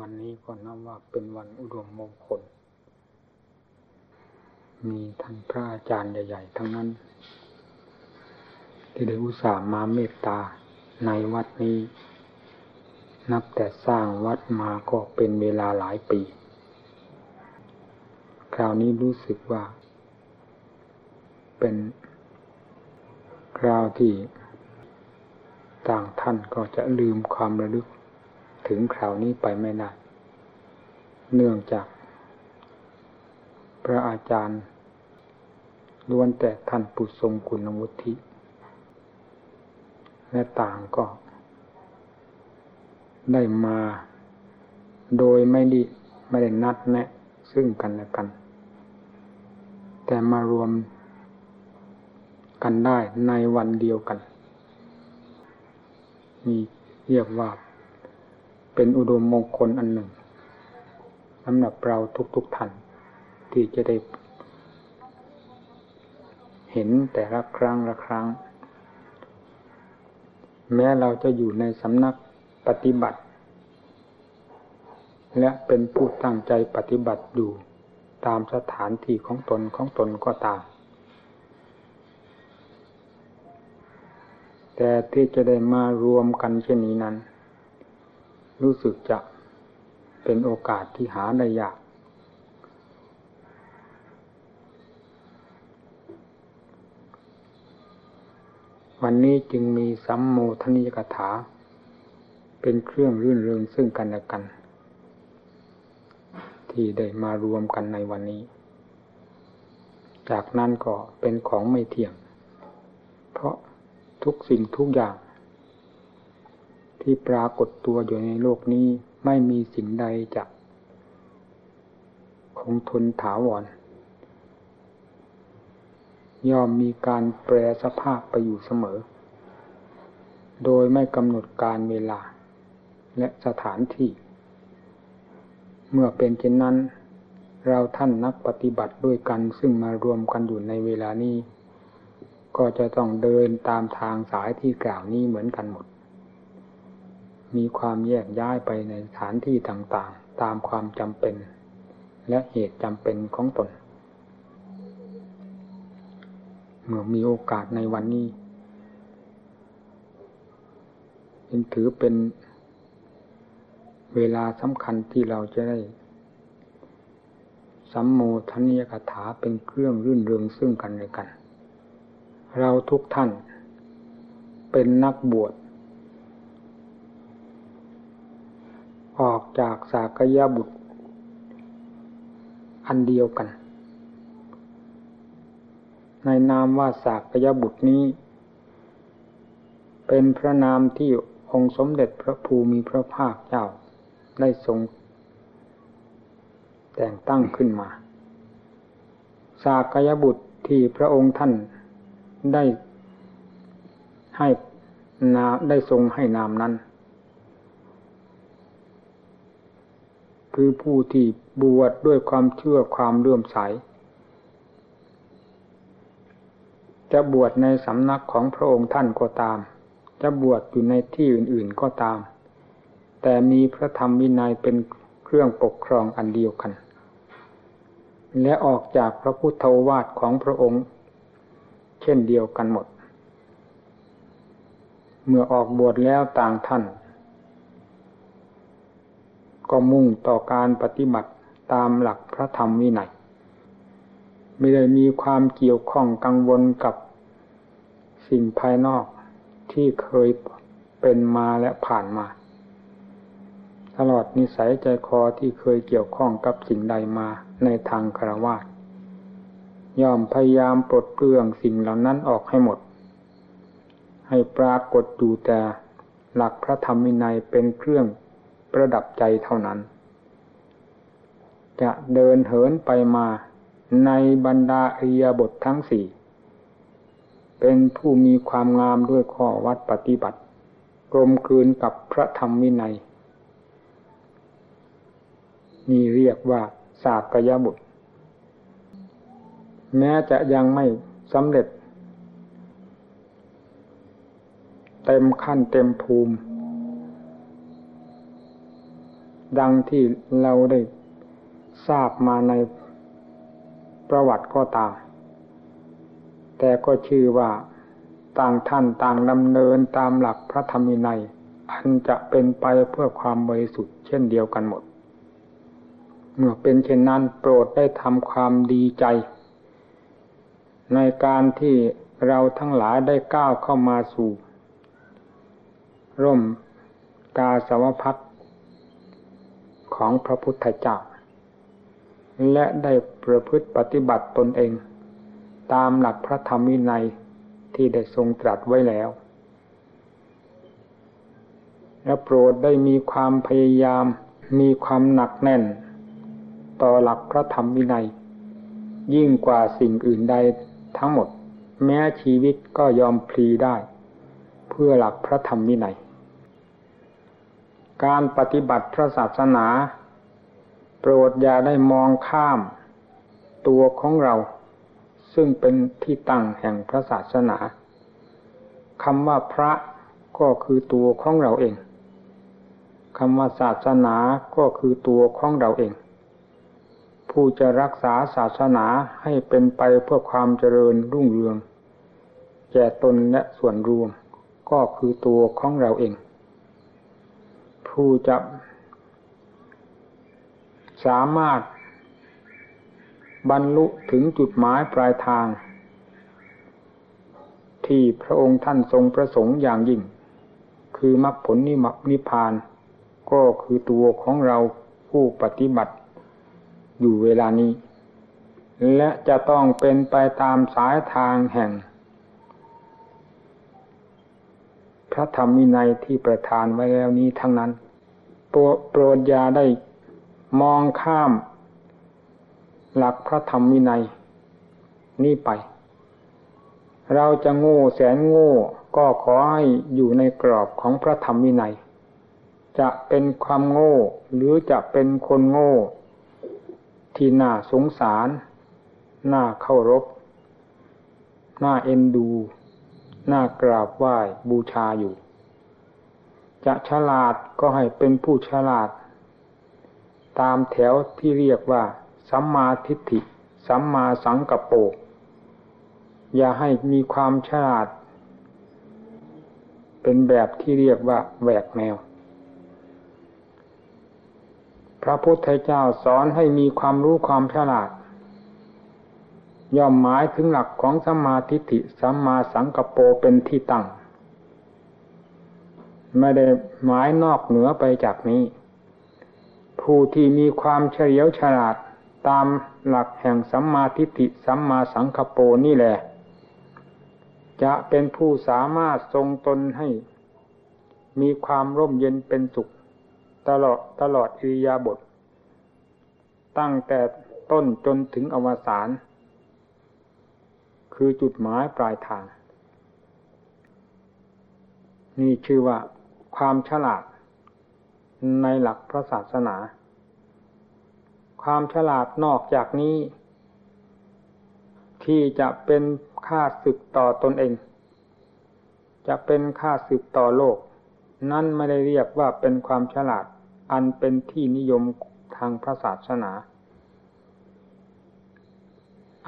วันนี้ก็นับว่าเป็นวันอุดมมงคล มีท่านพระอาจารย์ใหญ่ ๆ ทั้งนั้น ที่ได้อุตส่าห์มาเมตตาในวัดนี้ นับแต่สร้างวัดมาก็เป็นเวลาหลายปี คราวนี้รู้สึกว่า เป็นคราวที่ต่างท่านก็จะลืมความระลึก ถึงคราวนี้ไปไม่ได้ เนื่องจาก พระอาจารย์ล้วนแต่ท่านปุทรงคุณวุฒิ และต่างก็ ได้มาโดยไม่ได้ไม่ได้นัดแนะ ซึ่งกันและกัน แต่มารวมกันได้ในวันเดียวกัน มีเรียกว่า เป็นอุดมมงคลอันหนึ่งสำหรับเราทุกๆท่านที่จะได้ เห็นแต่ละครั้งละครั้ง แม้เราจะอยู่ในสำนักปฏิบัติ และเป็นผู้ตั้งใจปฏิบัติอยู่ตามสถานที่ของตนของตนก็ตาม แต่ที่จะได้มารวมกันเช่นนี้นั้น รู้สึกจะเป็นโอกาสที่หาได้ยาก วันนี้จึงมีสัมโมทนิยกถา เป็นเครื่องรื่นเริงซึ่งกันและกัน ที่ได้มารวมกันในวันนี้ จากนั้นก็เป็นของไม่เที่ยง เพราะทุกสิ่งทุกอย่าง ที่ปรากฏตัวอยู่ในโลกนี้ไม่มีสิ่งใดจะคงทนถาวร ย่อมมีการแปรสภาพไปอยู่เสมอ โดยไม่กำหนดการเวลา และสถานที่ เมื่อเป็นเช่นนั้น เราท่านนักปฏิบัติด้วยกันซึ่งมารวมกันอยู่ในเวลานี้ ก็จะต้องเดินตามทางสายที่กล่าวนี้เหมือนกันหมด มีความแยกย้ายไปในสถานที่ต่างๆ ตามความจำเป็น และเหตุจำเป็นของตน เมื่อมีโอกาสในวันนี้เป็นถือเป็นเวลาสำคัญที่เราจะได้สัมโมทนียคถาเป็นเครื่องรื่นเริงซึ่งกันและกัน เราทุกท่านเป็นนักบวชออก จากสากยบุตร อันเดียวกัน ในนามว่าสากยบุตรนี้ เป็นพระนามที่องค์สมเด็จพระภูมิพระภาคเจ้าได้ทรง แต่งตั้งขึ้นมา สากยบุตรที่พระองค์ท่านได้ให้นาได้ทรงให้นามนั้น คือผู้ที่บวชดด้วยความเชื่อความเลื่อมใส จะบวชในสำนักของพระองค์ท่านก็ตาม จะบวชอยู่ในที่อื่นๆก็ตาม แต่มีพระธรรมวินัยเป็นเครื่องปกครองอันเดียวกัน และออกจากพระพุทธวาทของพระองค์ เช่นเดียวกันหมด เมื่อออกบวชแล้วต่างท่าน ก็มุ่งต่อการปฏิบัติตามหลักพระธรรมวินัยไม่ได้มีความเกี่ยวข้องกังวลกับสิ่งภายนอกที่เคยเป็นมาและผ่านมา ตลอดนิสัยใจคอที่เคยเกี่ยวข้องกับสิ่งใดมาในทางคารวะย่อมพยายามปลดเปลื้องสิ่งเหล่านั้นออกให้หมด ให้ปรากฏอยู่แต่หลักพระธรรมวินัยเป็นเครื่อง ประดับใจเท่านั้น จะเดินเหินไปมาในบรรดาอริยบททั้งสี่เป็นผู้มีความงามด้วยข้อวัดปฏิบัติกลมกลืนกับพระธรรมวินัยนี่เรียกว่าศาสตรยบุตร แม้จะยังไม่สำเร็จ เต็มขั้นเต็มภูมิ ดังที่เราได้ทราบมาในประวัติก็ตาม แต่ก็ชื่อว่าต่างท่านต่างดำเนินตามหลักพระธรรมินัย อันจะเป็นไปเพื่อความบริสุทธิ์เช่นเดียวกันหมด เมื่อเป็นเช่นนั้นโปรดได้ทำความดีใจ ในการที่เราทั้งหลายได้ก้าวเข้ามาสู่ ร่มกาสาวพัก ของพระพุทธเจ้า และได้ประพฤติปฏิบัติตนเอง ตามหลักพระธรรมวินัยที่ได้ทรงตรัสไว้แล้ว และโปรดได้มีความพยายาม มีความหนักแน่น ต่อหลักพระธรรมวินัย ยิ่งกว่าสิ่งอื่นใดทั้งหมด แม้ชีวิตก็ยอมพลีได้ เพื่อหลักพระธรรมวินัย การปฏิบัติพระศาสนา โปรดอย่าได้มองข้ามตัวของเรา ซึ่งเป็นที่ตั้งแห่งพระศาสนาคำว่าพระก็คือตัวของเราเองคำว่าศาสนาก็คือตัวของเราเอง ผู้จะรักษาศาสนาให้เป็นไปเพื่อความเจริญรุ่งเรืองแก่ตนและส่วนรวม ก็คือตัวของเราเอง ผู้จะสามารถบรรลุถึงจุดหมายปลายทาง ที่พระองค์ท่านทรงประสงค์อย่างยิ่ง คือมรรคผลนิมนิพาน ก็คือตัวของเราผู้ปฏิบัติอยู่เวลานี้ และจะต้องเป็นไปตามสายทางแห่ง พระธรรมวินัยที่ประทานไว้แล้วนี้ทั้งนั้น โปรดยาได้มองข้าม หลักพระธรรมวินัย นี่ไป เราจะโง่แสนโง่ก็ขอให้อยู่ในกรอบของพระธรรมวินัย จะเป็นความโง่หรือจะเป็นคนโง่ ที่น่าสงสาร น่าเคารพ น่าเอ็นดู น่ากราบไหว้บูชาอยู่ จะฉลาดก็ให้เป็นผู้ฉลาด ตามแถวที่เรียกว่าสัมมาทิฏฐิ สัมมาสังกัปโป อย่าให้มีความฉลาด เป็นแบบที่เรียกว่าแหวกแนว พระพุทธเจ้าสอนให้มีความรู้ความฉลาด ย่อมหมายถึงหลักของสัมมาทิฏฐิสัมมาสังกัปโปเป็นที่ตั้ง ไม่ได้หมายนอกเหนือไปจากนี้ ผู้ที่มีความเฉลียวฉลาดตามหลักแห่งสัมมาทิฏฐิสัมมาสังคโปนี่แหละ จะเป็นผู้สามารถทรงตนให้ มีความร่มเย็นเป็นสุข ตลอดตลอดอิริยาบถตั้งแต่ต้นจนถึงอวสานคือจุดหมายปลายทาง นี่ชื่อว่า ความฉลาด ในหลักพระศาสนา ความฉลาดนอกจากนี้ ที่จะเป็นค่าศึกต่อตนเอง จะเป็นค่าศึกต่อโลก นั่นไม่ได้เรียกว่าเป็นความฉลาด อันเป็นที่นิยมทางพระศาสนา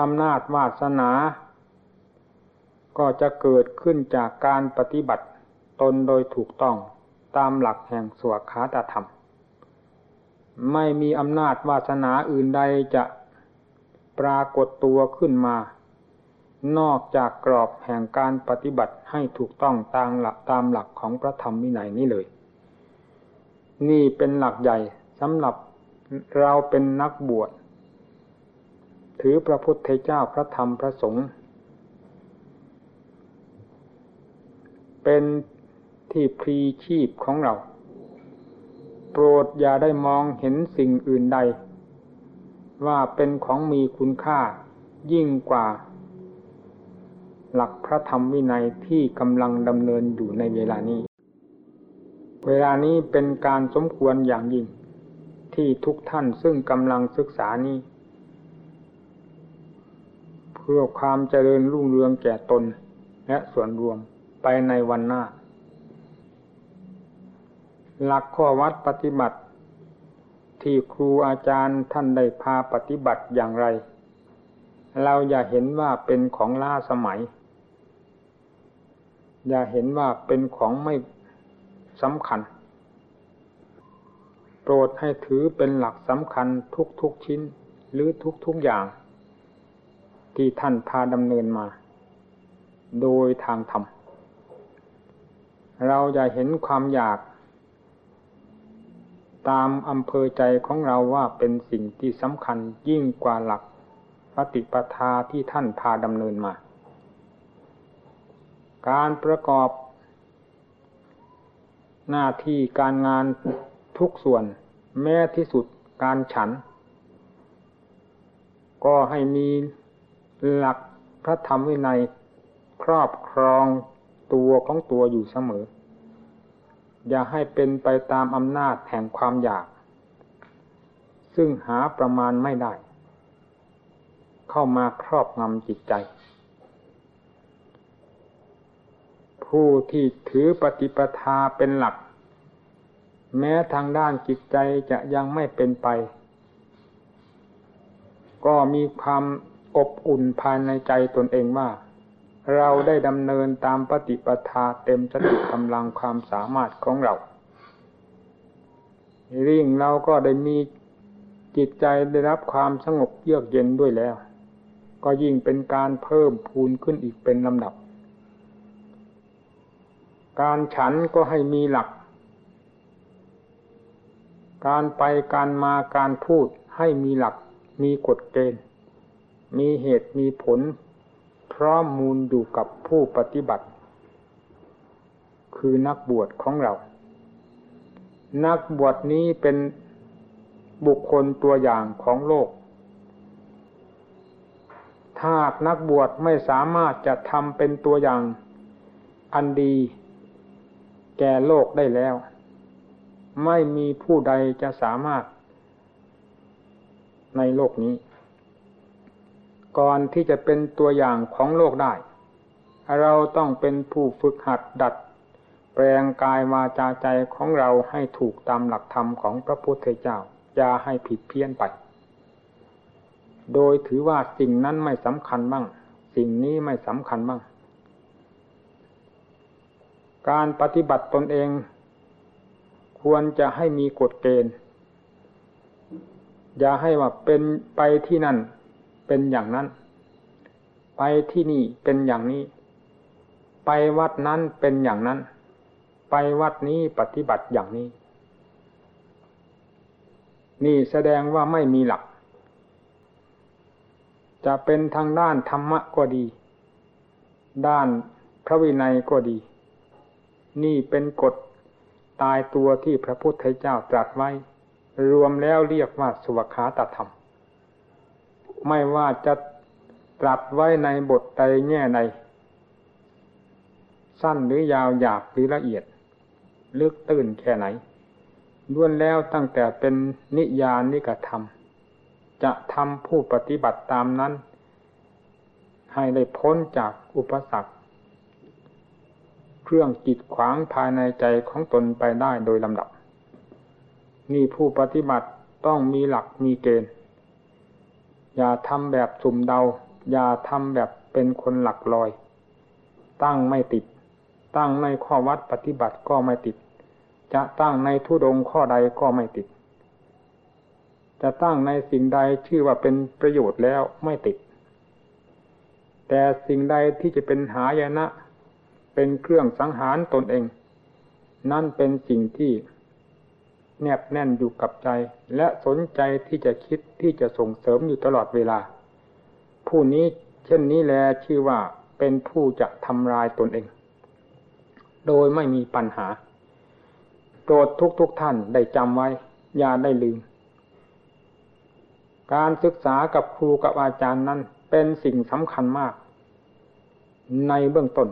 อำนาจวาสนา ก็จะเกิดขึ้นจากการปฏิบัติตนโดยถูกต้อง ตามหลักแห่งสวขาตธรรม ไม่มีอำนาจวาสนาอื่นใดจะปรากฏตัวขึ้นมา นอกจากกรอบแห่งการปฏิบัติให้ถูกต้องตามหลักตามหลักของพระธรรมวินัยนี้เลย นี่เป็นหลักใหญ่สำหรับเราเป็นนักบวช ถือพระพุทธเจ้าพระธรรมพระสงฆ์เป็น ที่พรีชีพของเรา โปรดอย่าได้มองเห็นสิ่งอื่นใด ว่าเป็นของมีคุณค่ายิ่งกว่า หลักพระธรรมวินัยที่กำลังดำเนินอยู่ในเวลานี้ เวลานี้เป็นการสมควรอย่างยิ่ง ที่ทุกท่านซึ่งกำลังศึกษานี้ เพื่อความเจริญรุ่งเรืองแก่ตนและส่วนรวมไปในวันหน้า หลักข้อวัดปฏิบัติ ที่ครูอาจารย์ท่านได้พาปฏิบัติอย่างไร เราอย่าเห็นว่าเป็นของล้าสมัย อย่าเห็นว่าเป็นของไม่สำคัญ โปรดให้ถือเป็นหลักสำคัญทุกๆชิ้นหรือทุกๆอย่าง ที่ท่านพาดำเนินมา โดยทางธรรมเราจะเห็นความอยาก ตามอำเภอใจของเราว่าเป็นสิ่งที่สำคัญยิ่งกว่าหลักปฏิปทาที่ท่านพาดำเนินมา การประกอบหน้าที่การงานทุกส่วน แม้ที่สุดการฉัน ก็ให้มีหลักพระธรรมวินัยครอบครองตัวของตัวอยู่เสมอ อย่าให้เป็นไปตามอำนาจแห่งความอยาก ซึ่งหาประมาณไม่ได้ เข้ามาครอบงำจิตใจ ผู้ที่ถือปฏิปทาเป็นหลัก แม้ทางด้านจิตใจจะยังไม่เป็นไป ก็มีความอบอุ่นภายในใจตนเองว่า เราได้ดำเนินตามปฏิปทาเต็มสติกำลังความสามารถของเราริ่งเราก็ได้มีจิตใจได้รับความสงบเยือกเย็นด้วยแล้ว ก็ยิ่งเป็นการเพิ่มพูนขึ้นอีกเป็นลำดับ การฉันก็ให้มีหลัก การไปการมาการพูดให้มีหลัก มีกฎเกณฑ์ มีเหตุมีผล พร้อมมูลอยู่กับผู้ปฏิบัติ คือนักบวชของเรา นักบวชนี้เป็นบุคคลตัวอย่างของโลก ถ้านักบวชไม่สามารถจะทำเป็นตัวอย่างอันดี แก่โลกได้แล้ว ไม่มีผู้ใดจะสามารถในโลกนี้ ก่อนที่จะเป็นตัวอย่างของโลกได้ เราต้องเป็นผู้ฝึกหัดดัด แปลงกายวาจาใจของเราให้ถูกตามหลักธรรมของพระพุทธเจ้า อย่าให้ผิดเพี้ยนไป โดยถือว่าสิ่งนั้นไม่สำคัญบ้าง สิ่งนี้ไม่สำคัญบ้าง การปฏิบัติตนเอง ควรจะให้มีกฎเกณฑ์ อย่าให้ว่าเป็นไปที่นั่น เป็นอย่างนั้น ไปที่นี่เป็นอย่างนี้ ไปวัดนั้นเป็นอย่างนั้น ไปวัดนี้ปฏิบัติอย่างนี้ นี่แสดงว่าไม่มีหลัก จะเป็นทางด้านธรรมะก็ดี ด้านพระวินัยก็ดี นี่เป็นกฎตายตัวที่พระพุทธเจ้าตรัสไว้ รวมแล้วเรียกว่าสวขาตธรรม ไม่ว่าจะตรัสไว้ในบทใดแง่ใดสั้นหรือยาวหยาบหรือละเอียด ลึกตื้นแค่ไหนล้วนแล้วตั้งแต่เป็นนิยานิกธรรม จะทำผู้ปฏิบัติตามนั้น ให้ได้พ้นจากอุปสรรค เครื่องจิตขวางภายในใจของตนไปได้โดยลำดับ นี่ผู้ปฏิบัติต้องมีหลักมีเกณฑ์ อย่าทำแบบสุ่มเดา อย่าทำแบบเป็นคนหลักลอย ตั้งไม่ติด ตั้งในข้อวัดปฏิบัติก็ไม่ติด จะตั้งในทุดงข้อใดก็ไม่ติด จะตั้งในสิ่งใดชื่อว่าเป็นประโยชน์แล้วไม่ติด แต่สิ่งใดที่จะเป็นหายนะ เป็นเครื่องสังหารตนเอง นั่นเป็นสิ่งที่ แนบแน่นอยู่กับใจ และสนใจที่จะคิดที่จะส่งเสริมอยู่ตลอดเวลา ผู้นี้เช่นนี้แลชื่อว่าเป็นผู้จะทำลายตนเอง โดยไม่มีปัญหาโปรดทุกทุกท่านได้จำไว้ อย่าได้ลืม การศึกษากับครูกับอาจารย์นั้นเป็นสิ่งสำคัญมาก ในเบื้องต้น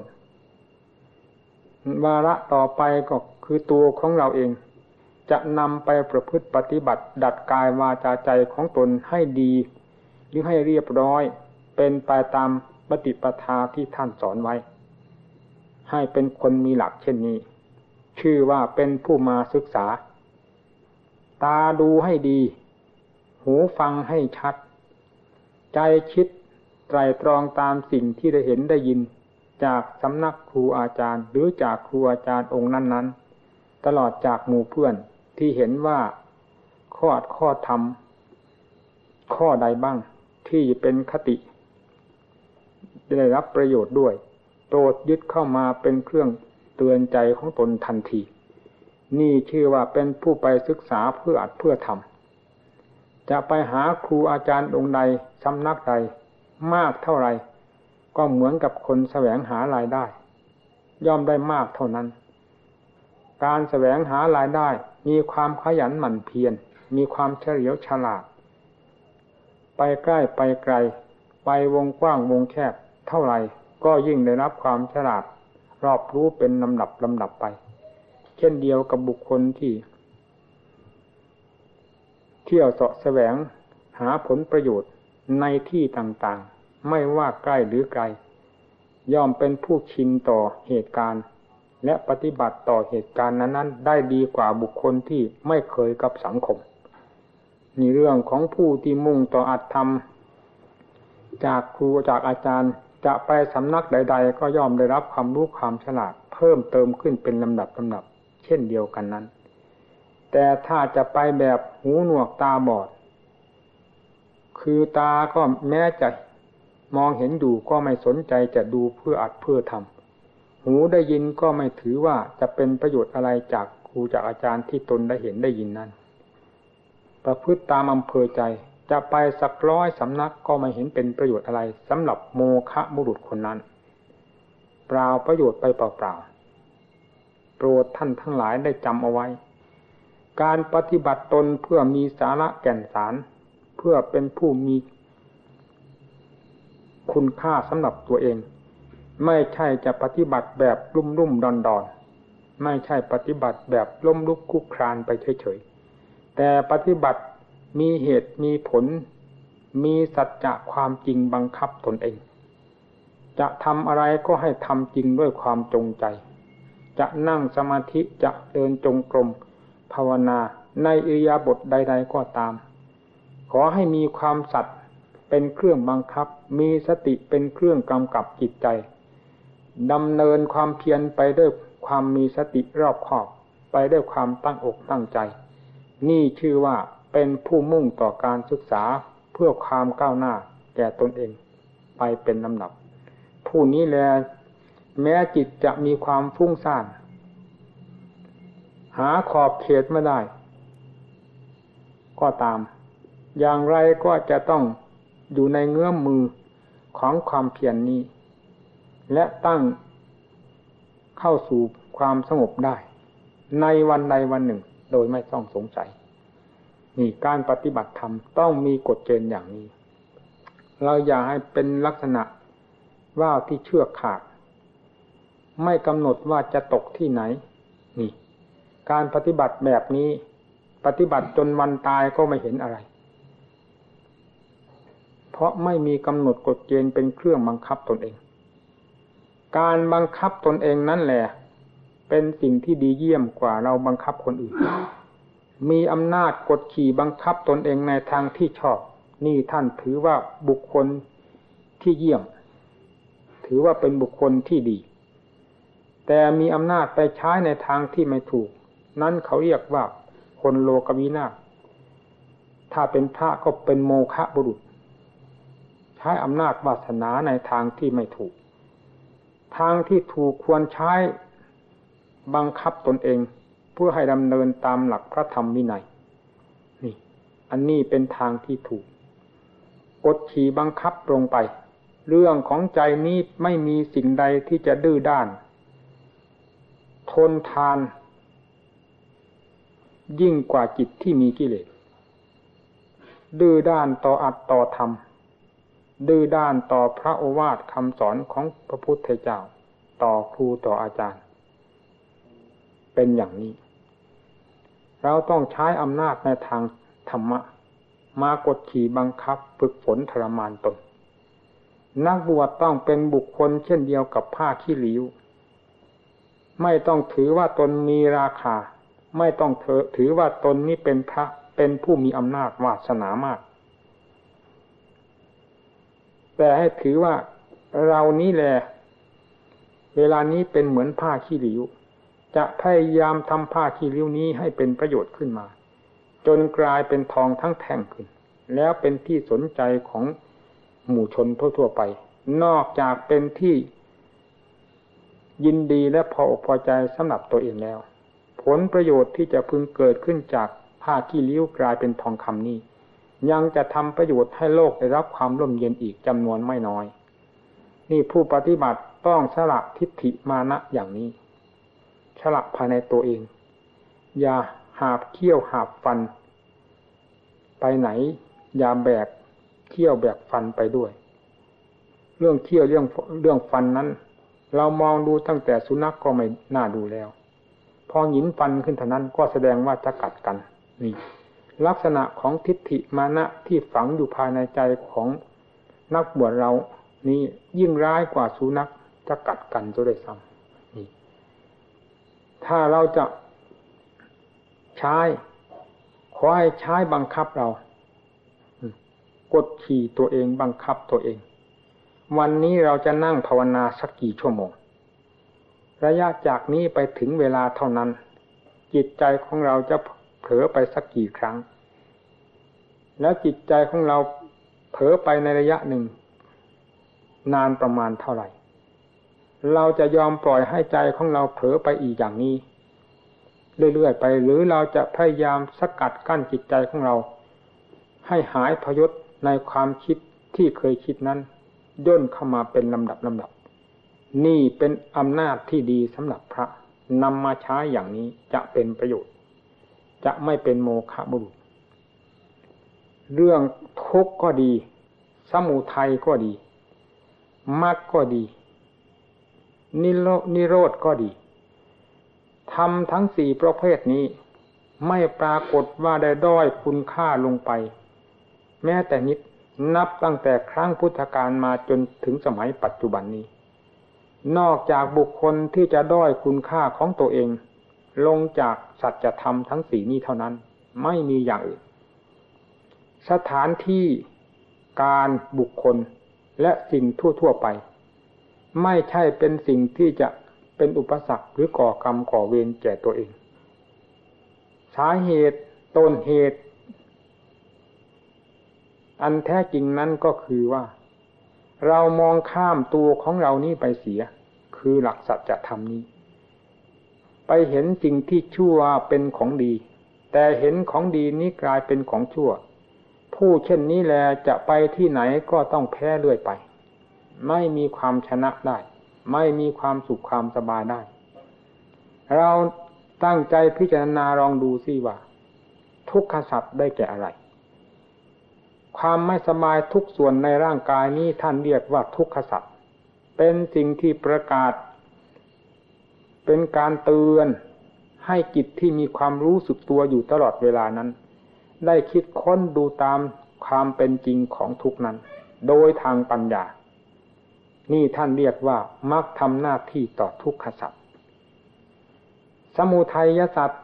วาระต่อไปก็คือตัวของเราเอง จะนำไปประพฤติปฏิบัติ ดัดกายวาจาใจของตนให้ดี หรือให้เรียบร้อย เป็นไปตามปฏิปทาที่ท่านสอนไว้ ให้เป็นคนมีหลักเช่นนี้ ชื่อว่าเป็นผู้มาศึกษา ตาดูให้ดี หูฟังให้ชัด ใจคิดไตรตรองตามสิ่งที่ได้เห็นได้ยินจากสำนักครูอาจารย์ หรือจากครูอาจารย์องค์นั้น ๆ ตลอดจากหมู่เพื่อน ที่เห็นว่าข้อข้อธรรม ข้อใดบ้างที่เป็นคติ ได้รับประโยชน์ด้วยโตดยึดเข้ามาเป็นเครื่องเตือนใจของตนทันที นี่ชื่อว่าเป็นผู้ไปศึกษาเพื่ออัดเพื่อทำจะไปหาครูอาจารย์องค์ใดสำนักใดมากเท่าไรก็เหมือนกับคนแสวงหารายได้ ย่อมได้มากเท่านั้น การแสวงหารายได้ มีความขยันหมั่นเพียร มีความเฉลียวฉลาด ไปใกล้ไปไกล ไปวงกว้างวงแคบ เท่าไรก็ยิ่งได้รับความฉลาด รอบรู้เป็นลำดับลำดับไป เช่นเดียวกับบุคคลที่ เที่ยวเสาะแสวงหาผลประโยชน์ในที่ต่างๆ ไม่ว่าใกล้หรือไกล ย่อมเป็นผู้ชินต่อเหตุการณ์ และปฏิบัติต่อเหตุการณ์นั้นๆ ได้ดีกว่าบุคคลที่ไม่เคยกับสังคมนี่เรื่องของผู้ที่มุ่งต่ออัตธรรม จากครูจากอาจารย์จะไปสำนักใด ๆ ก็ย่อมได้รับความรู้ความฉลาด เพิ่มเติมขึ้นเป็นลำดับลำดับ เช่นเดียวกันนั้น แต่ถ้าจะไปแบบหูหนวกตาบอด คือตาก็แม้จะมองเห็นดูก็ไม่สนใจจะดูเพื่ออัดเพื่อทำ หูได้ยินก็ไม่ถือว่าจะเป็นประโยชน์อะไรจากครูจากอาจารย์ที่ตนได้เห็นได้ยินนั้น ประพฤติตามอำเภอใจจะไปสักร้อยสำนักก็ไม่เห็นเป็นประโยชน์อะไรสำหรับโมคะบุรุษคนนั้น เปล่าประโยชน์ไปเปล่าๆโปรดท่านทั้งหลายได้จำเอาไว้ การปฏิบัติตนเพื่อมีสาระแก่นสาร เพื่อเป็นผู้มีคุณค่าสำหรับตัวเอง ไม่ใช่จะปฏิบัติแบบรุ่มรุ่มดอนดอนไม่ใช่ปฏิบัติแบบล้มลุกคุกครานไปเฉยๆแต่ปฏิบัติมีเหตุมีผล มีสัจจะความจริงบังคับตนเอง จะทำอะไรก็ให้ทำจริงด้วยความจงใจ จะนั่งสมาธิจะเดินจงกรมภาวนาในอิยาบทใด ๆ ก็ตาม ขอให้มีความสัตย์เป็นเครื่องบังคับ มีสติเป็นเครื่องกำกับจิตใจ ดำเนินความเพียรไปด้วยความมีสติรอบคอบ ไปด้วยความตั้งอกตั้งใจ นี่ชื่อว่าเป็นผู้มุ่งต่อการศึกษาเพื่อความก้าวหน้าแก่ตนเอง ไปเป็นลำดับ ผู้นี้แล แม้จิตจะมีความฟุ้งซ่าน หาขอบเขตไม่ได้ ก็ตาม อย่างไรก็จะต้องอยู่ในเงื้อมมือของความเพียรนนี้ และตั้งเข้าสู่ความสงบได้ ในวันใดวันหนึ่ง โดยไม่ต้องสงสัยนี่การปฏิบัติธรรมต้องมีกฎเกณฑ์อย่างนี้ เราอย่าให้เป็นลักษณะว่าวที่เชือกขาด ไม่กำหนดว่าจะตกที่ไหน นี่ การปฏิบัติแบบนี้ ปฏิบัติจนวันตายก็ไม่เห็นอะไร เพราะไม่มีกำหนดกฎเกณฑ์เป็นเครื่องบังคับตนเอง การบังคับตนเองนั่นแหละ เป็นสิ่งที่ดีเยี่ยมกว่าเราบังคับคนอื่น มีอำนาจกดขี่บังคับตนเองในทางที่ชอบ นี่ท่านถือว่าบุคคลที่เยี่ยม ถือว่าเป็นบุคคลที่ดี แต่มีอำนาจไปใช้ในทางที่ไม่ถูก นั้นเขาเรียกว่าคนโลกวินาถ้าเป็นพระก็เป็นโมฆะบุรุษ ใช้อำนาจวาสนาในทางที่ไม่ถูก ทางที่ถูกควรใช้บังคับตนเอง เพื่อให้ดำเนินตามหลักพระธรรมวินัยนี่ อันนี้เป็นทางที่ถูก กดขี่บังคับลงไป เรื่องของใจนี้ไม่มีสิ่งใดที่จะดื้อด้าน ทนทาน ยิ่งกว่าจิตที่มีกิเลสดื้อด้านต่ออัตต่อธรรม ดื้อด้านต่อพระโอวาทคำสอนของพระพุทธเจ้า ต่อครูต่ออาจารย์ เป็นอย่างนี้ เราต้องใช้อำนาจในทางธรรมะ มากดขี่บังคับฝึกฝนทรมานตน นักบวชต้องเป็นบุคคลเช่นเดียวกับผ้าขี้ริ้ว ไม่ต้องถือว่าตนมีราคา ไม่ต้องถือว่าตนนี้เป็นพระเป็นผู้มีอำนาจวาสนามาก แต่ให้ถือว่าเรานี้แหละเวลานี้เป็นเหมือนผ้าขี้ริ้ว จะพยายามทำผ้าขี้ริ้วนี้ให้เป็นประโยชน์ขึ้นมา จนกลายเป็นทองทั้งแท่งขึ้น แล้วเป็นที่สนใจของหมู่ชนทั่วๆไป นอกจากเป็นที่ยินดีและพออกพอใจสำหรับตัวเองแล้ว ผลประโยชน์ที่จะพึงเกิดขึ้นจากผ้าขี้ริ้วกลายเป็นทองคำนี้ ยังจะทำประโยชน์ให้โลกได้รับความร่มเย็นอีกจำนวนไม่น้อย นี่ผู้ปฏิบัติต้องสละทิฏฐิมานะอย่างนี้สละภายในตัวเอง อย่าหาบเขี้ยวหาบฟัน ไปไหน อย่าแบกเขี้ยวแบกฟันไปด้วย เรื่องเขี้ยวเรื่องเรื่องฟันนั้น เรามองดูตั้งแต่สุนัขกก็ไม่น่าดูแล้ว พอหยินฟันขึ้นเท่านั้นก็แสดงว่าจะกัดกันนี่ ลักษณะของทิฏฐิมานะที่ฝังอยู่ภายในใจของนักบวชเรานี่ยิ่งร้ายกว่าสุนัขจะกัดกันจะได้ซ้ำนี่ถ้าเราจะใช้ขอให้ใช้บังคับเรากดขี่ตัวเองบังคับตัวเอง วันนี้เราจะนั่งภาวนาสักกี่ชั่วโมง ระยะจากนี้ไปถึงเวลาเท่านั้น จิตใจของเราจะ เผลอไปสักกี่ครั้ง แล้วจิตใจของเราเผลอไปในระยะหนึ่ง นานประมาณเท่าไหร่ เราจะยอมปล่อยให้ใจของเราเผลอไปอีกอย่างนี้ เรื่อยๆไปหรือเราจะพยายามสกัดกั้นจิตใจของเรา ให้หายพยศในความคิดที่เคยคิดนั้น ย่นเข้ามาเป็นลำดับลำดับ นี่เป็นอำนาจที่ดีสำหรับพระนำมาใช้อย่างนี้จะเป็นประโยชน์ จะไม่เป็นโมฆะบุรุษ เรื่องทุกข์ก็ดี สมุทัยก็ดีมรรคก็ดีนิโรนิโรธก็ดีทำทั้งสี่ประเภทนี้ ไม่ปรากฏว่าได้ด้อยคุณค่าลงไป แม้แต่นิดนับตั้งแต่ครั้งพุทธกาลมาจนถึงสมัยปัจจุบันนี้ นอกจากบุคคลที่จะด้อยคุณค่าของตัวเอง ลงจากสัจธรรมทั้งสี่นี้เท่านั้น ไม่มีอย่างอื่น สถานที่การบุคคลและสิ่งทั่ว ๆ ไป ไม่ใช่เป็นสิ่งที่จะเป็นอุปสรรคหรือก่อกรรมก่อเวรแก่ตัวเอง สาเหตุต้นเหตุ อันแท้จริงนั้นก็คือว่า เรามองข้ามตัวของเรานี้ไปเสีย คือหลักสัจธรรมนี้ เห็นสิ่งที่ชั่วเป็นของดี แต่เห็นของดีนี้กลายเป็นของชั่ว ผู้เช่นนี้แลจะไปที่ไหนก็ต้องแพ้เรื่อยไป ไม่มีความชนะได้ ไม่มีความสุขความสบายได้ เราตั้งใจพิจารณาลองดูสิว่า ทุกขสัตว์ได้แก่อะไร ความไม่สบายทุกส่วนในร่างกายนี้ท่านเรียกว่าทุกขสัตว์เป็นสิ่งที่ประกาศ เป็นการเตือนให้จิตที่มีความรู้สึกตัวอยู่ตลอดเวลานั้น ได้คิดค้นดูตามความเป็นจริงของทุกนั้น โดยทางปัญญา นี่ท่านเรียกว่ามักทำหน้าที่ต่อทุกขสัตว์สมุทัยสัตว์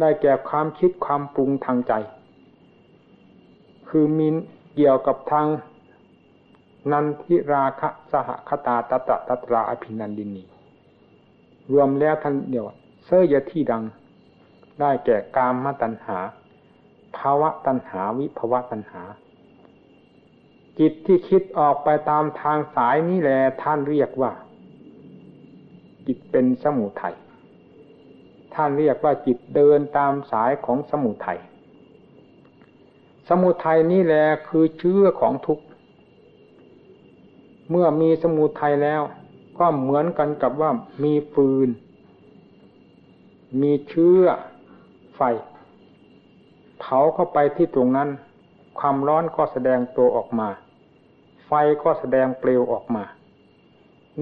ได้แก่ความคิดความปรุงทางใจ คือมีเกี่ยวกับทางนันทิราคะสหคตาตตะตตราอภินันดินี รวมแล้วท่านเดียวเสยที่ดังได้แก่กามตัณหาภาวะตัณหาวิภาวะตัณหา จิตที่คิดออกไปตามทางสายนี้แหละท่านเรียกว่า จิตเป็นสมุทัยท่านเรียกว่าจิตเดินตามสายของสมุทัยสมุทัยนี่แหละคือเชื้อของทุกข์ เมื่อมีสมุทัยแล้ว ก็เหมือนกันกับว่ามีฟืน มีเชื้อไฟ เผาเข้าไปที่ตรงนั้น ความร้อนก็แสดงตัวออกมา ไฟก็แสดงเปลวออกมา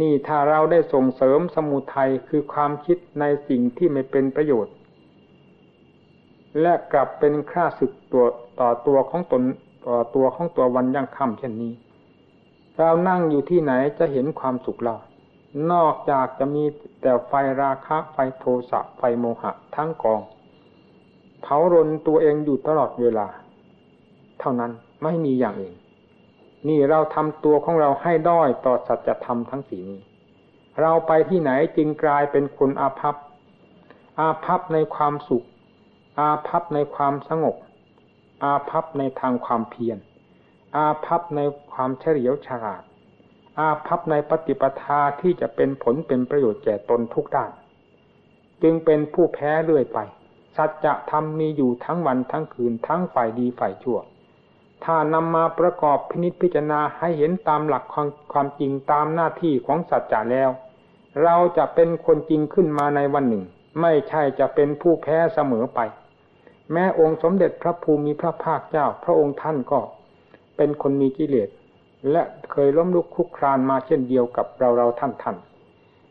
นี่ถ้าเราได้ส่งเสริมสมุทัยคือความคิดในสิ่งที่ไม่เป็นประโยชน์ และกลับเป็นค่าศึกตัวต่อตัวของตนต่อตัวของตัววันยั่งค่ำเช่นนี้เรานั่งอยู่ที่ไหนจะเห็นความสุขเรา นอกจากจะมีแต่ไฟราคะไฟโทสะไฟโมหะทั้งกอง เผารนตัวเองอยู่ตลอดเวลา เท่านั้นไม่มีอย่างอื่นนี่เราทำตัวของเราให้ด้อยต่อสัจธรรมทั้งสี่นี้ เราไปที่ไหนจึงกลายเป็นคนอาภัพ อาภัพในความสุข อาภัพในความสงบ อาภัพในทางความเพียร อาภัพในความเฉลียวฉลาด อาภัพในปฏิปทาที่จะเป็นผลเป็นประโยชน์แก่ตนทุกด้าน จึงเป็นผู้แพ้เรื่อยไป สัจธรรมมีอยู่ทั้งวันทั้งคืนทั้งฝ่ายดีฝ่ายชั่ว ถ้านำมาประกอบพินิจพิจารณาให้เห็นตามหลักความความจริงตามหน้าที่ของสัจจะแล้ว เราจะเป็นคนจริงขึ้นมาในวันหนึ่ง ไม่ใช่จะเป็นผู้แพ้เสมอไป แม้องค์สมเด็จพระภูมิพระภาคเจ้า พระองค์ท่านก็เป็นคนมีกิเลส และเคยล้มลุกคุกครานมาเช่นเดียวกับเราเราท่านท่าน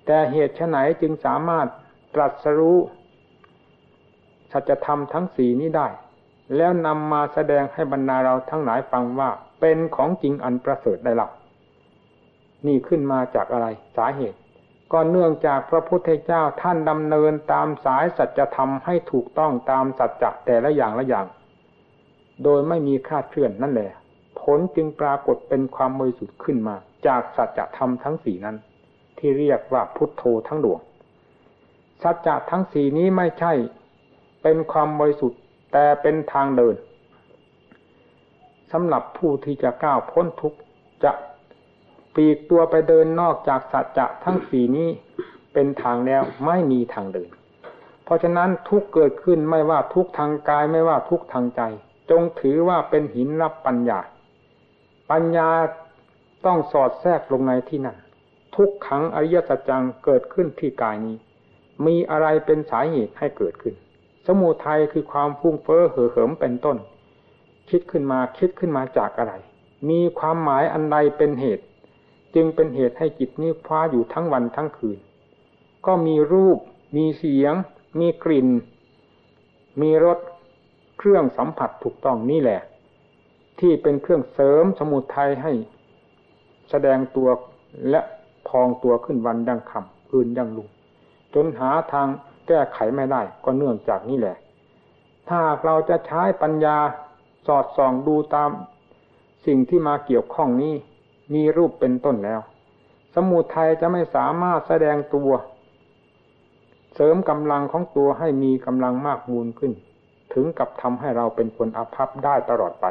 แต่เหตุไฉนจึงสามารถตรัสรู้สัจธรรมทั้งสี่นี้ได้ แล้วนำมาแสดงให้บรรดาเราทั้งหลายฟังว่าเป็นของจริงอันประเสริฐได้หลักนี่ขึ้นมาจากอะไรสาเหตุ ก็เนื่องจากพระพุทธเจ้าท่านดำเนินตามสายสัจธรรมให้ถูกต้องตามสัจจะแต่ละอย่างละอย่าง โดยไม่มีคาดเคลื่อนนั่นแหละ ผลจึงปรากฏเป็นความบริสุทธิ์ขึ้นมา จากสัจธรรมทั้งสี่นั้น ที่เรียกว่าพุทโธทั้งดวง สัจจะทั้งสี่นี้ไม่ใช่ เป็นความบริสุทธิ์แต่เป็นทางเดินสำหรับผู้ที่จะก้าวพ้นทุกข์จะปีกตัวไปเดินนอกจากสัจจะทั้งสี่นี้เป็นทางแล้วไม่มีทางเดิน เพราะฉะนั้นทุกเกิดขึ้นไม่ว่าทุกทางกายไม่ว่าทุกทางใจ จงถือว่าเป็นหินรับปัญญา ปัญญาต้องสอดแทรกลงในที่นั้นทุกขังอริยสัจจังเกิดขึ้นที่กายนี้ มีอะไรเป็นสาเหตุให้เกิดขึ้น สมุทัยคือความฟุ้งเฟ้อเห่อเหิมเป็นต้น คิดขึ้นมาคิดขึ้นมาจากอะไร มีความหมายอันใดเป็นเหตุ จึงเป็นเหตุให้จิตนี้คว้าอยู่ทั้งวันทั้งคืน ก็มีรูป มีเสียง มีกลิ่น มีรสเครื่องสัมผัสถูกต้องนี่แหละ ที่เป็นเครื่องเสริมสมุทัยให้แสดงตัวและพองตัวขึ้นวันดังคำคืนดังลุงจนหาทางแก้ไขไม่ได้ก็เนื่องจากนี่แหละ ถ้าเราจะใช้ปัญญาสอดส่องดูตามสิ่งที่มาเกี่ยวข้องนี้มีรูปเป็นต้นแล้ว สมุทัยจะไม่สามารถแสดงตัว เสริมกำลังของตัวให้มีกำลังมากมูลขึ้น ถึงกับทำให้เราเป็นคนอภัพได้ตลอดไป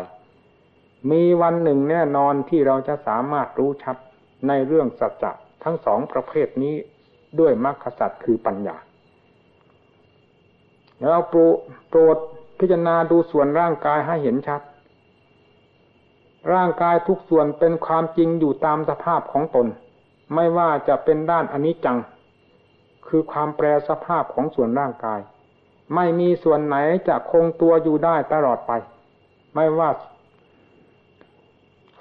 มีวันหนึ่งแน่นอนที่เราจะสามารถรู้ชัดในเรื่องสัจจะทั้งสองประเภทนี้ด้วยมรรคสัจคือปัญญาแล้วโปรดพิจารณาดูส่วนร่างกายให้เห็นชัด ร่างกายทุกส่วนเป็นความจริงอยู่ตามสภาพของตน ไม่ว่าจะเป็นด้านอนิจจัง คือความแปรสภาพของส่วนร่างกาย ไม่มีส่วนไหนจะคงตัวอยู่ได้ตลอดไป ไม่ว่า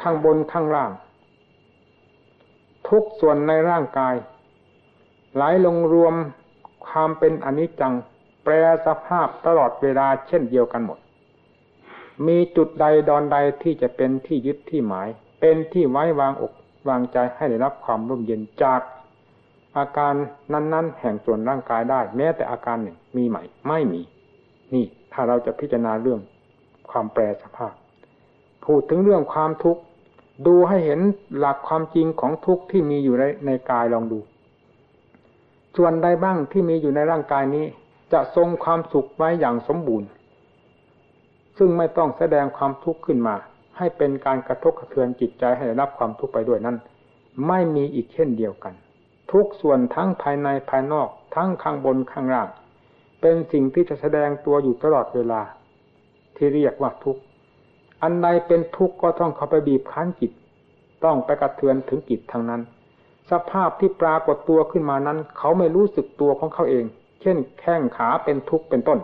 ข้างบนข้างล่าง ทุกส่วนในร่างกาย ไหลลงรวมความเป็นอนิจจัง แปรสภาพตลอดเวลาเช่นเดียวกันหมด มีจุดใดดอนใดที่จะเป็นที่ยึดที่หมาย เป็นที่ไว้วางอกวางใจให้ได้รับความร่มเย็นจากอาการนั้น ๆ แห่งส่วนร่างกายได้ แม้แต่อาการหนึ่งมีไหมไม่มี นี่ถ้าเราจะพิจารณาเรื่องความแปรสภาพ พูดถึงเรื่องความทุกข์ ดูให้เห็นหลักความจริงของทุกข์ที่มีอยู่ในในกายลองดู ส่วนใดบ้างที่มีอยู่ในร่างกายนี้ จะทรงความสุขไว้อย่างสมบูรณ์ ซึ่งไม่ต้องแสดงความทุกข์ขึ้นมา ให้เป็นการกระทบกระเทือนจิตใจให้รับความทุกข์ไปด้วยนั้น ไม่มีอีกเช่นเดียวกัน ทุกส่วนทั้งภายในภายนอก ทั้งข้างบนข้างล่าง เป็นสิ่งที่จะแสดงตัวอยู่ตลอดเวลา ที่เรียกว่าทุกข์ อันใดเป็นทุกข์ก็ต้องเข้าไปบีบคั้นจิต ต้องไปกระเทือนถึงจิตทางนั้น สภาพที่ปรากฏตัวขึ้นมานั้น เขาไม่รู้สึกตัวของเขาเอง เช่น แข้งขาเป็นทุกข์เป็นต้น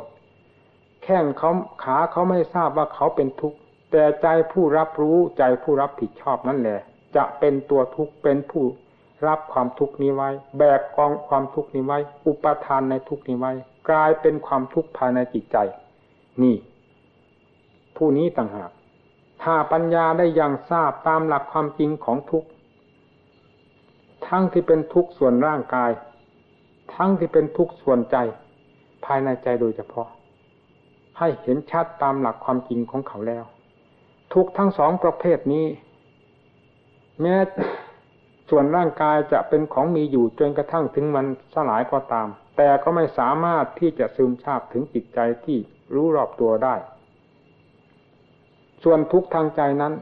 แข้งเขาขาเขาไม่ทราบว่าเขาเป็นทุกข์แต่ใจผู้รับรู้ใจผู้รับผิดชอบนั่นแหละ จะเป็นตัวทุกข์เป็นผู้รับความทุกข์นี้ไว้ แบกกองความทุกข์นี้ไว้ อุปทานในทุกข์นี้ไว้ กลายเป็นความทุกข์ภายในจิตใจ นี่ ผู้นี้ต่างหาก ถ้าปัญญาได้ยังทราบตามหลักความจริงของทุกข์ทั้งที่เป็นทุกข์ส่วนร่างกาย ทั้งที่เป็นทุกส่วนใจ ภายในใจโดยเฉพาะ ให้เห็นชัดตามหลักความจริงของเขาแล้ว ทุกทั้งสองประเภทนี้ แม้ส่วนร่างกายจะเป็นของมีอยู่จนกระทั่งถึงมันสลายก็ตาม แต่ก็ไม่สามารถที่จะซึมซาบถึงจิตใจที่รู้รอบตัวได้ ส่วนทุกทางใจนั้น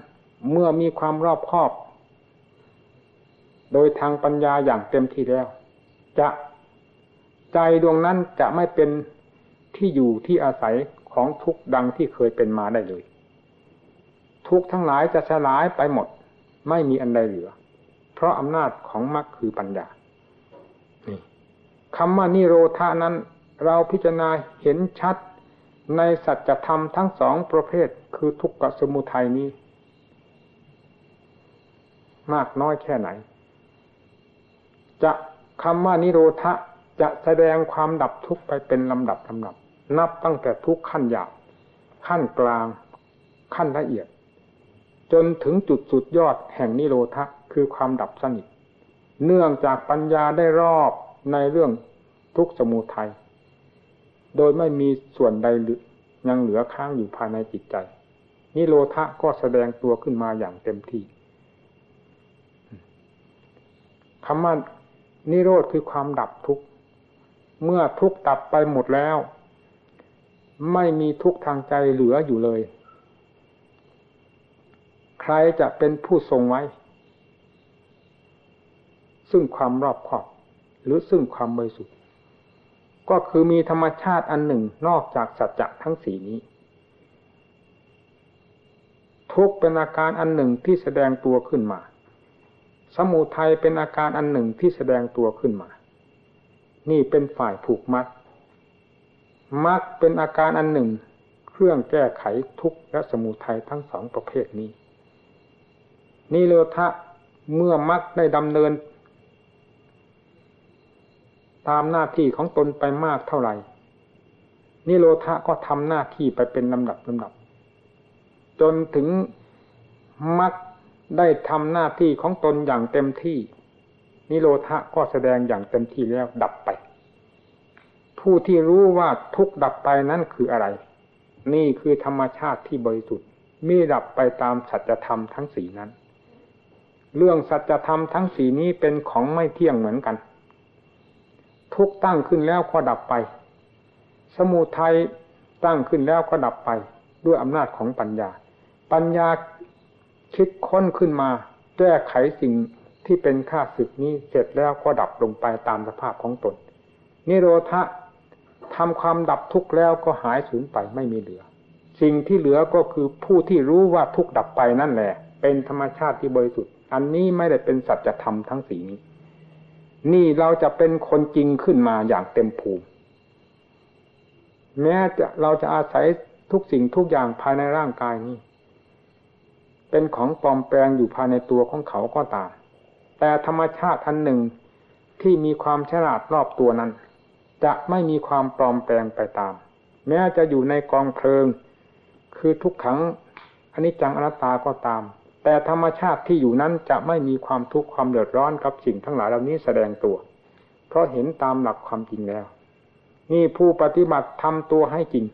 เมื่อมีความรอบคอบ โดยทางปัญญาอย่างเต็มที่แล้ว จะใจดวงนั้นจะไม่เป็นที่อยู่ที่อาศัยของทุกดังที่เคยเป็นมาได้เลย ทุกทั้งหลายจะสลายไปหมด ไม่มีอันใดเหลือ เพราะอำนาจของมรรคคือปัญญาคำว่านิโรธานั้น เราพิจารณาเห็นชัด ในสัจธรรมทั้งสองประเภทคือทุกขสมุทัยนี้ มากน้อยแค่ไหน จะคำว่านิโรธะจะแสดงความดับทุกข์ไปเป็นลำดับลำดับ นับตั้งแต่ทุกขั้นหยาบขั้นกลาง ขั้นละเอียด จนถึงจุดสุดยอดแห่งนิโรธะคือความดับสนิท เนื่องจากปัญญาได้รอบในเรื่องทุกสมุทัย โดยไม่มีส่วนใดยังเหลือค้างอยู่ภายในจิตใจ นิโรธะก็แสดงตัวขึ้นมาอย่างเต็มที่คำว่านิโรธคือความดับทุกข์เมื่อทุกข์ดับไปหมดแล้ว ไม่มีทุกข์ทางใจเหลืออยู่เลย ใครจะเป็นผู้ทรงไว้ ซึ่งความรอบขอบ หรือซึ่งความบริสุทธิ์ ก็คือมีธรรมชาติอันหนึ่งนอกจากสัจจะทั้งสี่นี้ ทุกเป็นอาการอันหนึ่งที่แสดงตัวขึ้นมา สมุทัยเป็นอาการอันหนึ่งที่แสดงตัวขึ้นมา นี่เป็นฝ่ายผูกมัดมักเป็นอาการอันหนึ่ง เครื่องแก้ไขทุกข์และสมุทัยทั้งสองประเภทนี้ นี่เลทะเมื่อมักได้ดำเนิน ตามหน้าที่ของตนไปมากเท่าไหร่นิโรธะก็ทำหน้าที่ไปเป็นลำดับลำดับ จนถึงมักได้ทำหน้าที่ของตนอย่างเต็มที่ นิโรธะก็แสดงอย่างเต็มที่แล้วดับไป ผู้ที่รู้ว่าทุกดับไปนั้นคืออะไร นี่คือธรรมชาติที่บริสุทธิ์มีดับไปตามสัจธรรมทั้งสี่นั้น เรื่องสัจธรรมทั้งสี่นี้เป็นของไม่เที่ยงเหมือนกัน ทุกตั้งขึ้นแล้วก็ดับไป สมุทัยตั้งขึ้นแล้วก็ดับไป ด้วยอำนาจของปัญญา ปัญญาคิดค้นขึ้นมา แก้ไขสิ่งที่เป็นข้าศึกนี้เสร็จแล้วก็ดับลงไปตามสภาพของตน นิโรธะทำความดับทุกข์แล้วก็หายสูญไปไม่มีเหลือ สิ่งที่เหลือก็คือผู้ที่รู้ว่าทุกข์ดับไปนั่นแหละ เป็นธรรมชาติที่บริสุทธิ์ อันนี้ไม่ได้เป็นสัจธรรมทั้งสีนี้ นี่เราจะเป็นคนจริงขึ้นมาอย่างเต็มภูมิ แม้จะเราจะอาศัยทุกสิ่งทุกอย่างภายในร่างกายนี้ เป็นของปลอมแปลงอยู่ภายในตัวของเขาก็ตาม แต่ธรรมชาติอันหนึ่งที่มีความฉลาดรอบตัวนั้น จะไม่มีความปลอมแปลงไปตาม แม้จะอยู่ในกองเพลิง คือทุกขังอนิจจังอนัตตาก็ตาม แต่ธรรมชาติที่อยู่นั้นจะไม่มีความทุกข์ความเดือดร้อนกับสิ่งทั้งหลายเหล่านี้แสดงตัว เพราะเห็นตามหลักความจริงแล้ว นี่ผู้ปฏิบัติทำตัวให้จริง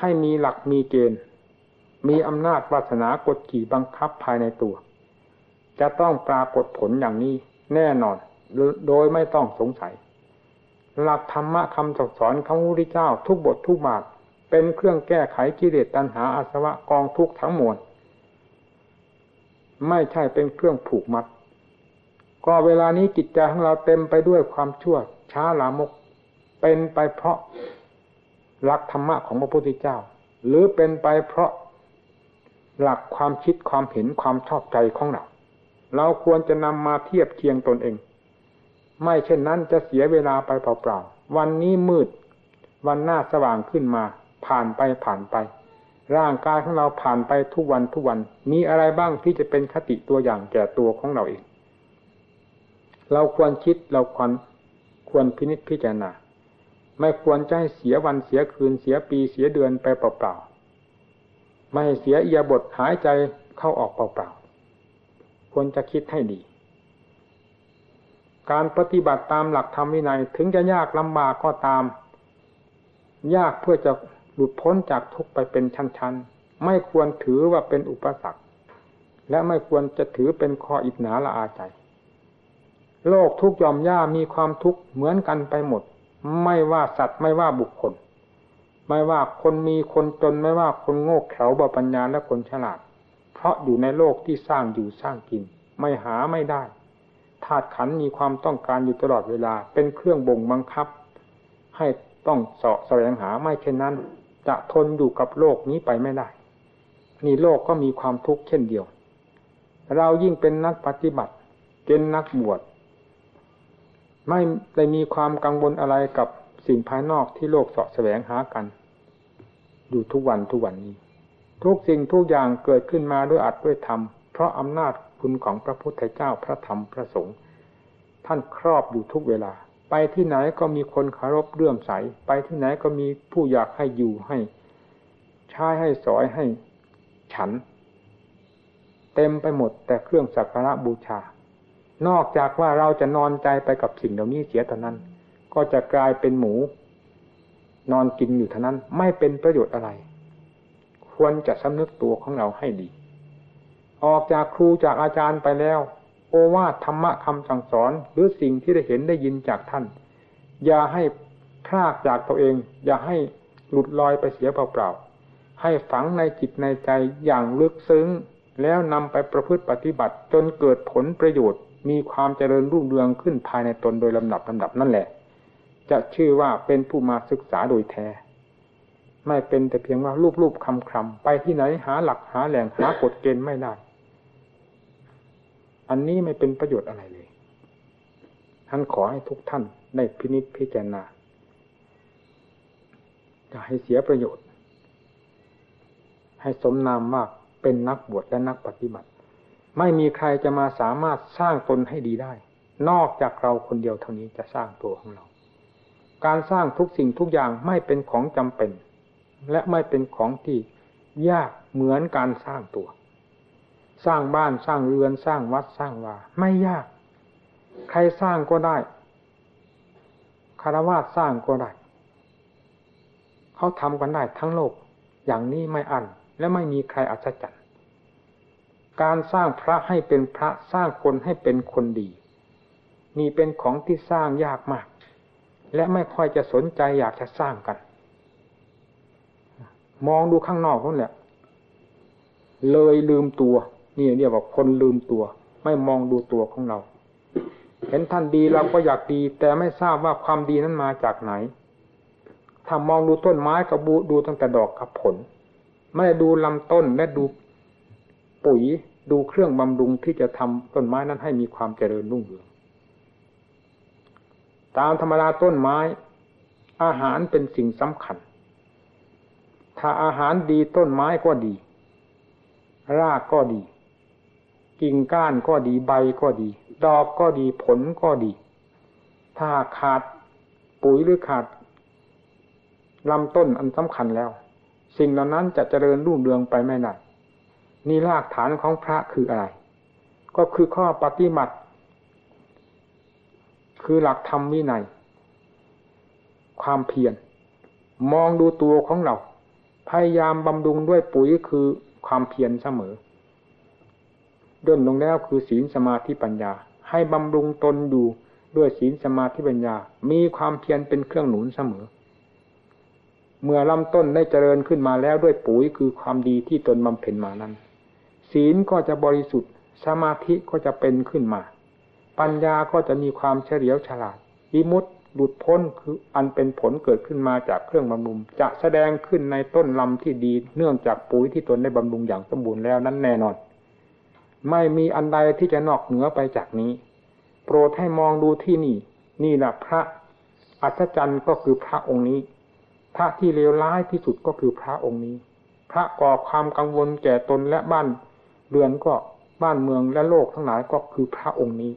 ให้มีหลักมีเกณฑ์ มีอำนาจวาสนากดขี่บังคับภายในตัว จะต้องปรากฏผลอย่างนี้แน่นอนโดยไม่ต้องสงสัย หลักธรรมะคำสอนของพระพุทธเจ้าทุกบททุกบาทเป็นเครื่องแก้ไขกิเลสตัณหาอาสวะกองทุกทั้งมวล ไม่ใช่เป็นเครื่องผูกมัด ก็เวลานี้จิตใจของเราเต็มไปด้วยความชั่ว ช้าลามก เป็นไปเพราะหลักธรรมะของพระพุทธเจ้า หรือเป็นไปเพราะหลักความคิดความเห็นความชอบใจของเรา เราควรจะนำมาเทียบเคียงตนเอง ไม่เช่นนั้นจะเสียเวลาไปเปล่าๆ วันนี้มืด วันหน้าสว่างขึ้นมา ผ่านไปผ่านไป ร่างกายของเราผ่านไปทุกวันทุกวัน มีอะไรบ้างที่จะเป็นคติตัวอย่างแก่ตัวของเราเอง เราควรคิดเราควรควรพินิจพิจารณาไม่ควรจะให้เสียวันเสียคืนเสียปีเสียเดือนไปเปล่าๆไม่เสียเอียบทหายใจเข้าออกเปล่าๆควรจะคิดให้ดี การปฏิบัติตามหลักธรรมวินัยถึงจะยากลำบากก็ตาม ยากเพื่อจะ หลุดพ้นจากทุกไปเป็นชั้นๆ ไม่ควรถือว่าเป็นอุปสรรค และไม่ควรจะถือเป็นข้ออิจฉาละอาใจ โลกทุกยอมย่ามีความทุกข์เหมือนกันไปหมด ไม่ว่าสัตว์ไม่ว่าบุคคล ไม่ว่าคนมีคนจนไม่ว่าคนโง่เขลาบปัญญาและคนฉลาด เพราะอยู่ในโลกที่สร้างอยู่สร้างกิน ไม่หาไม่ได้ธาตุขันมีความต้องการอยู่ตลอดเวลา เป็นเครื่องบ่งบังคับ ให้ต้องเสาะแสวงหาไม่เช่นนั้น จะทนอยู่กับโลกนี้ไปไม่ได้นี่โลกก็มีความทุกข์เช่นเดียว เรายิ่งเป็นนักปฏิบัติ เป็นนักบวช ไม่ได้มีความกังวลอะไรกับสิ่งภายนอกที่โลกเสาะแสวงหากัน อยู่ทุกวันทุกวันนี้ ทุกสิ่งทุกอย่างเกิดขึ้นมาด้วยอัดด้วยธรรม เพราะอำนาจคุณของพระพุทธเจ้าพระธรรมพระสงฆ์ท่านครอบอยู่ทุกเวลา ไปที่ไหนก็มีคนคารพเรื่อมใส ไปที่ไหนก็มีผู้อยากให้อยู่ให้ใช้ให้สอยให้ฉัน เต็มไปหมดแต่เครื่องสักการะบูชา นอกจากว่าเราจะนอนใจไปกับสิ่งเหล่านี้เสียเท่านั้น ก็จะกลายเป็นหมู นอนกินอยู่เท่านั้นไม่เป็นประโยชน์อะไร ควรจะสำนึกตัวของเราให้ดี ออกจากครูจากอาจารย์ไปแล้ว อวาทธรรมะคำสั่งสอนหรือสิ่งที่ได้เห็นได้ยินจากท่าน อย่าให้พลากจากตัวเอง อย่าให้หลุดลอยไปเสียเปล่าๆให้ฝังในจิตในใจอย่างลึกซึ้ง แล้วนำไปประพฤติปฏิบัติจนเกิดผลประโยชน์ มีความเจริญรุ่งเรืองขึ้นภายในตนโดยลำดับลำดับนั่นแหละ จะชื่อว่าเป็นผู้มาศึกษาโดยแท้ ไม่เป็นแต่เพียงว่ารูปๆคำคำไปที่ไหนหาหลักหาแหล่งหากฎเกณฑ์ไม่ได้ อันนี้ไม่เป็นประโยชน์อะไรเลยท่านขอให้ทุกท่านได้พินิจพิจารณาจะให้เสียประโยชน์ ให้สมนามมาเป็นนักบวชและนักปฏิบัติ ไม่มีใครจะมาสามารถสร้างตนให้ดีได้ นอกจากเราคนเดียวเท่านี้จะสร้างตัวของเรา การสร้างทุกสิ่งทุกอย่างไม่เป็นของจำเป็น และไม่เป็นของที่ยากเหมือนการสร้างตัว สร้างบ้านสร้างเรือนสร้างวัดสร้างวาไม่ยาก ใครสร้างก็ได้คารวะสร้างก็ได้เขาทำกันได้ทั้งโลก อย่างนี้ไม่อันและไม่มีใครอัศจรรย์การสร้างพระให้เป็นพระสร้างคนให้เป็นคนดี นี่เป็นของที่สร้างยากมาก และไม่ค่อยจะสนใจอยากจะสร้างกัน มองดูข้างนอกนั่นแหละเลยลืมตัว นี่เรียกว่าคนลืมตัว ไม่มองดูตัวของเรา เห็นท่านดีเราก็อยากดี แต่ไม่ทราบว่าความดีนั้นมาจากไหน ถ้ามองดูต้นไม้กับบูดูตั้งแต่ดอกกับผล ไม่ด้ดูลำต้นและดูปุ๋ยดูเครื่องบำรุงที่จะทำต้นไม้นั้นให้มีความเจริญรุ่งเรืองตามธรรมดาต้นไม้ อาหารเป็นสิ่งสำคัญ ถ้าอาหารดีต้นไม้ก็ดี รากก็ดี กิ่งก้านก็ดีใบก็ดี ดอกก็ดีผลก็ดี ถ้าขาดปุ๋ยหรือขาดลำต้นอันสำคัญแล้ว สิ่งเหล่านั้นจะเจริญรุ่งเรืองไปไม่ได้นี่รากฐานของพระคืออะไร ก็คือข้อปฏิบัติ คือหลักธรรมวินัย ความเพียรมองดูตัวของเรา พยายามบำรุงด้วยปุ๋ยคือความเพียรเสมอ ย่นลงแล้วคือศีลสมาธิปัญญา ให้บำรุงตนอยู่ด้วยศีลสมาธิปัญญา มีความเพียรเป็นเครื่องหนุนเสมอ เมื่อลำต้นได้เจริญขึ้นมาแล้วด้วยปุ๋ยคือความดีที่ตนบำเพ็ญมานั้น ศีลก็จะบริสุทธิ์ สมาธิก็จะเป็นขึ้นมา ปัญญาก็จะมีความเฉลียวฉลาดวิมุตหลุดพ้นคืออันเป็นผลเกิดขึ้นมาจากเครื่องบำรุง จะแสดงขึ้นในต้นลำที่ดีเนื่องจากปุ๋ยที่ตนได้บำรุงอย่างสมบูรณ์แล้วนั้นแน่นอน ไม่มีอันใดที่จะนอกเหนือไปจากนี้ โปรดให้มองดูที่นี่ นี่แหละพระอัศจรรย์ก็คือพระองค์นี้ พระที่เลวร้ายที่สุดก็คือพระองค์นี้ พระก่อความกังวลแก่ตนและบ้านเรือนก็บ้านเมืองและโลกทั้งหลายก็คือพระองค์นี้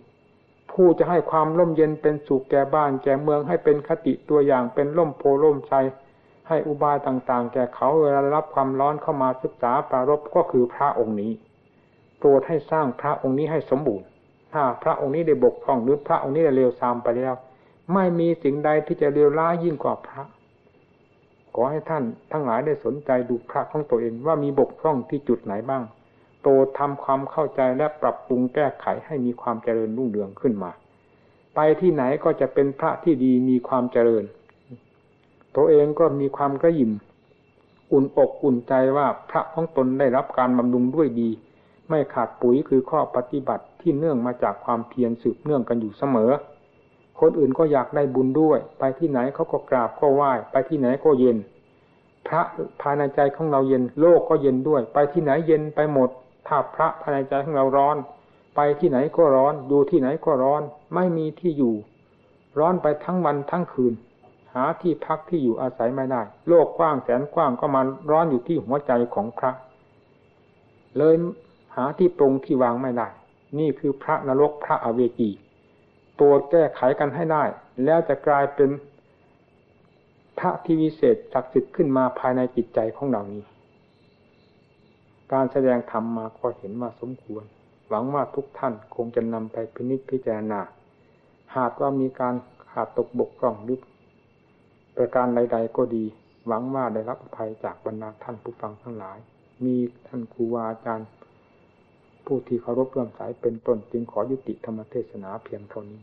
ผู้จะให้ความร่มเย็นเป็นสุขแก่บ้านแก่เมืองให้เป็นคติตัวอย่างเป็นร่มโพล่มใจให้อุบายต่างๆ แก่เขาเวลารับความร้อนเข้ามาศึกษาปรารบก็คือพระองค์นี้ โปรดให้สร้างพระองค์นี้ให้สมบูรณ์ ถ้าพระองค์นี้ได้บกพร่องหรือพระองค์นี้ได้เลวทรามไปแล้ว ไม่มีสิ่งใดที่จะเลวร้ายยิ่งกว่าพระ ขอให้ท่านทั้งหลายได้สนใจดูพระของตัวเองว่ามีบกพร่องที่จุดไหนบ้าง โปรดทำความเข้าใจและปรับปรุงแก้ไขให้มีความเจริญรุ่งเรืองขึ้นมา ไปที่ไหนก็จะเป็นพระที่ดีมีความเจริญ ตัวเองก็มีความกระยิมอุ่นอกอุ่นใจว่าพระของตนได้รับการบำรุงด้วยดี ไม่ขาดปุ๋ยคือข้อปฏิบัติที่เนื่องมาจากความเพียรสืบเนื่องกันอยู่เสมอ คนอื่นก็อยากได้บุญด้วย ไปที่ไหนเขาก็กราบก็ไหว้ ไปที่ไหนก็เย็น พระภายในใจของเราเย็นโลกก็เย็นด้วย ไปที่ไหนเย็นไปหมด ถ้าพระภายในใจของเราร้อน ไปที่ไหนก็ร้อน อยู่ที่ไหนก็ร้อน ไม่มีที่อยู่ ร้อนไปทั้งวันทั้งคืน หาที่พักที่อยู่อาศัยไม่ได้ โลกกว้างแสนกว้างก็มาร้อนอยู่ที่หัวใจของพระเลย หาที่ปรงที่วางไม่ได้ นี่คือพระนรกพระอเวจีตัวแก้ไขกันให้ได้ แล้วจะกลายเป็นพระที่วิเศษศักดิ์สิทธิ์ขึ้นมาภายในจิตใจของเรานี้ การแสดงธรรมมาก็เห็นว่าสมควร หวังว่าทุกท่านคงจะนำไปพินิจพิจารณา หากว่ามีการขาดตกบกพร่องหรือประการใด ๆ ก็ดี หวังว่าได้รับอภัยจากบรรดาท่านผู้ฟังทั้งหลาย มีท่านครูบาอาจารย์ ผู้ที่เคารพเลื่อมสายเป็นต้นจึงขอยุติธรรมเทศนาเพียงเท่านี้